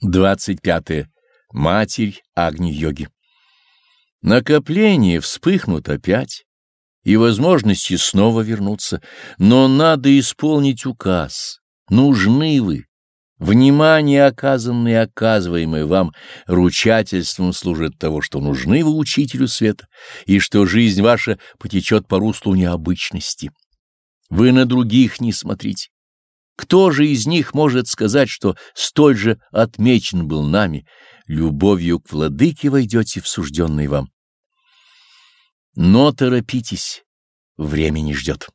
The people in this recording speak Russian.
25. -е. Матерь Агни-йоги. Накопления вспыхнут опять, и возможности снова вернуться, но надо исполнить указ. Нужны вы. Внимание, оказанное оказываемое вам, ручательством служит того, что нужны вы учителю света, и что жизнь ваша потечет по руслу необычности. Вы на других не смотрите. Кто же из них может сказать, что столь же отмечен был нами, любовью к владыке войдете в сужденный вам? Но торопитесь, время не ждет.